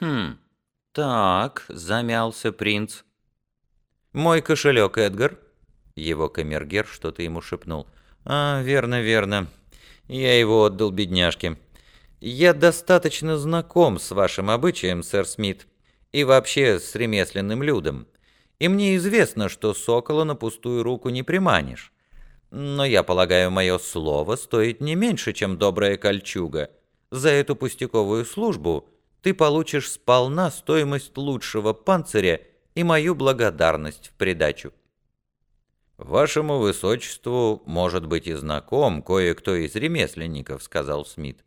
«Хм, так», — замялся принц. «Мой кошелек, Эдгар». Его камергер что-то ему шепнул. «А, верно, верно. Я его отдал бедняжке. Я достаточно знаком с вашим обычаем, сэр Смит, и вообще с ремесленным людом. И мне известно, что сокола на пустую руку не приманишь. Но я полагаю, мое слово стоит не меньше, чем добрая кольчуга. За эту пустяковую службу ты получишь сполна стоимость лучшего панциря и мою благодарность в придачу. «Вашему высочеству, может быть, и знаком кое-кто из ремесленников», — сказал Смит.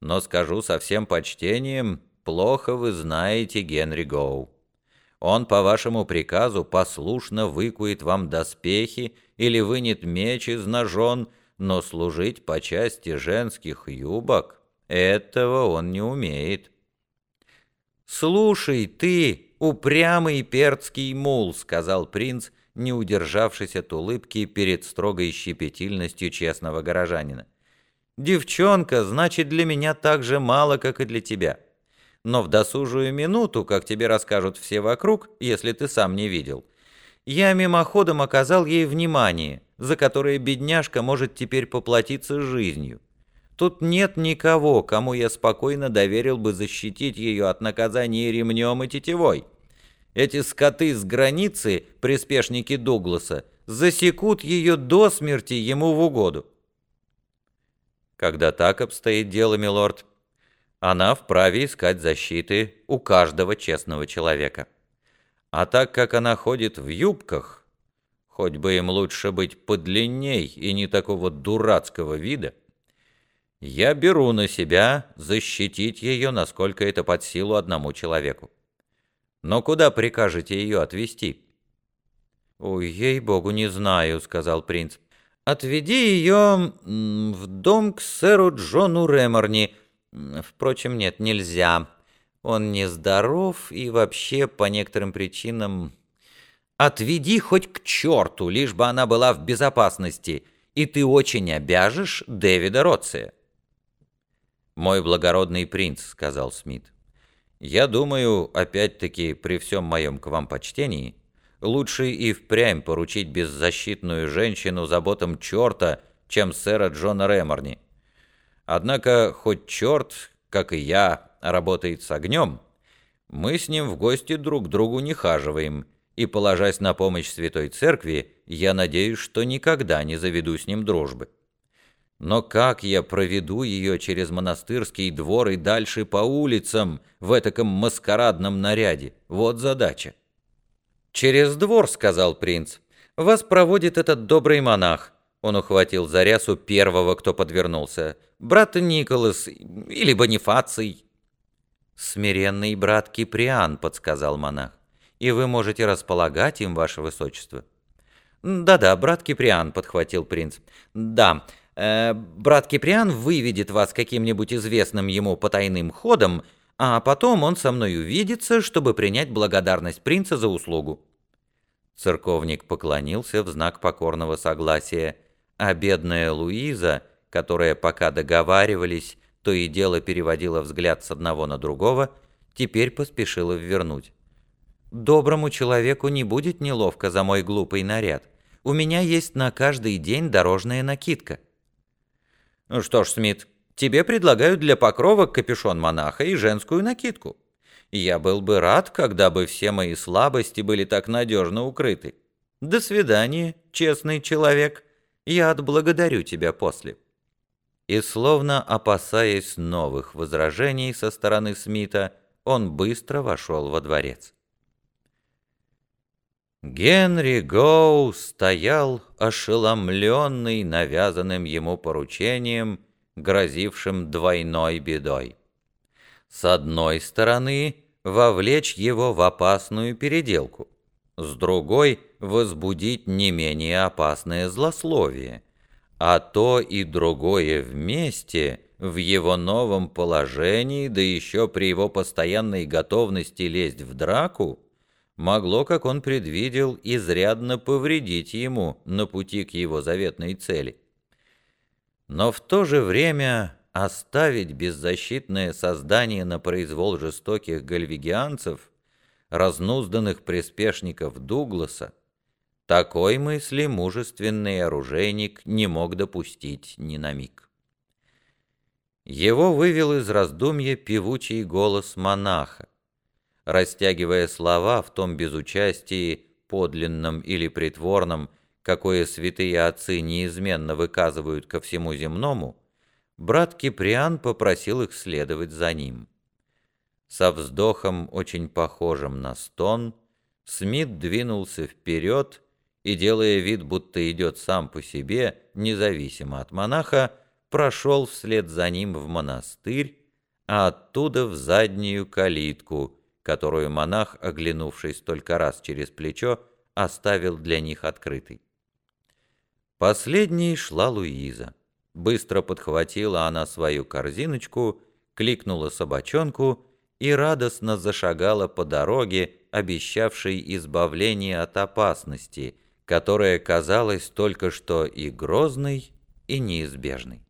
«Но скажу со всем почтением, плохо вы знаете Генри Гоу. Он по вашему приказу послушно выкует вам доспехи или вынет меч из ножон, но служить по части женских юбок этого он не умеет». «Слушай, ты, упрямый перцкий мул», — сказал принц, — не удержавшись от улыбки перед строгой щепетильностью честного горожанина. «Девчонка, значит, для меня так же мало, как и для тебя. Но в досужую минуту, как тебе расскажут все вокруг, если ты сам не видел, я мимоходом оказал ей внимание, за которое бедняжка может теперь поплатиться жизнью. Тут нет никого, кому я спокойно доверил бы защитить ее от наказания ремнем и тетивой. Эти скоты с границы, приспешники Дугласа, засекут ее до смерти ему в угоду. Когда так обстоит дело, милорд, она вправе искать защиты у каждого честного человека. А так как она ходит в юбках, хоть бы им лучше быть подлинней и не такого дурацкого вида, я беру на себя защитить ее, насколько это под силу одному человеку. Но куда прикажете ее отвезти?» «Ой, ей-богу, не знаю», — сказал принц. «Отведи ее в дом к сэру Джону Реморни. Впрочем, нет, нельзя. Он нездоров и вообще по некоторым причинам... Отведи хоть к черту, лишь бы она была в безопасности, и ты очень обяжешь Дэвида Ротция». «Мой благородный принц», — сказал Смит. Я думаю, опять-таки, при всем моем к вам почтении, лучше и впрямь поручить беззащитную женщину заботам черта, чем сэра Джона Реморни. Однако, хоть черт, как и я, работает с огнем, мы с ним в гости друг другу не хаживаем, и, положась на помощь Святой Церкви, я надеюсь, что никогда не заведу с ним дружбы. Но как я проведу ее через монастырский двор и дальше по улицам в этаком маскарадном наряде? Вот задача. «Через двор», — сказал принц, — «вас проводит этот добрый монах». Он ухватил за рясу первого, кто подвернулся. «Брат Николас или Бонифаций». «Смиренный брат Киприан», — подсказал монах. «И вы можете располагать им, ваше высочество». «Да-да, брат Киприан», — подхватил принц. «Да, брат Киприан выведет вас каким-нибудь известным ему потайным ходом, а потом он со мной увидится, чтобы принять благодарность принца за услугу». Церковник поклонился в знак покорного согласия, а бедная Луиза, которая пока договаривались, то и дело переводила взгляд с одного на другого, теперь поспешила вернуть. «Доброму человеку не будет неловко за мой глупый наряд. У меня есть на каждый день дорожная накидка». Ну что ж, Смит, тебе предлагают для покрова капюшон монаха и женскую накидку. Я был бы рад, когда бы все мои слабости были так надежно укрыты. До свидания, честный человек. Я отблагодарю тебя после». И словно опасаясь новых возражений со стороны Смита, он быстро вошел во дворец. Генри Гоу стоял ошеломленный навязанным ему поручением, грозившим двойной бедой. С одной стороны, вовлечь его в опасную переделку, с другой — возбудить не менее опасное злословие, а то и другое вместе в его новом положении, да еще при его постоянной готовности лезть в драку — могло, как он предвидел, изрядно повредить ему на пути к его заветной цели. Но в то же время оставить беззащитное создание на произвол жестоких гальвигианцев, разнузданных приспешников Дугласа, такой мысли мужественный оружейник не мог допустить ни на миг. Его вывел из раздумья певучий голос монаха. Растягивая слова в том безучастии, подлинном или притворном, какое святые отцы неизменно выказывают ко всему земному, брат Киприан попросил их следовать за ним. Со вздохом, очень похожим на стон, Смит двинулся вперед и, делая вид, будто идет сам по себе, независимо от монаха, прошел вслед за ним в монастырь, а оттуда в заднюю калитку, которую монах, оглянувшись только раз через плечо, оставил для них открытой. Последней шла Луиза. Быстро подхватила она свою корзиночку, кликнула собачонку и радостно зашагала по дороге, обещавшей избавление от опасности, которая казалась только что и грозной, и неизбежной.